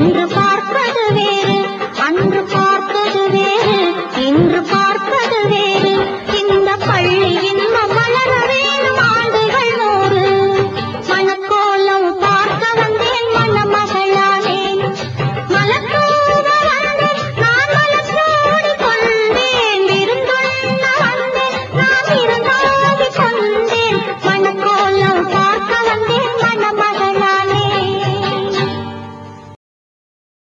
Sempre falo.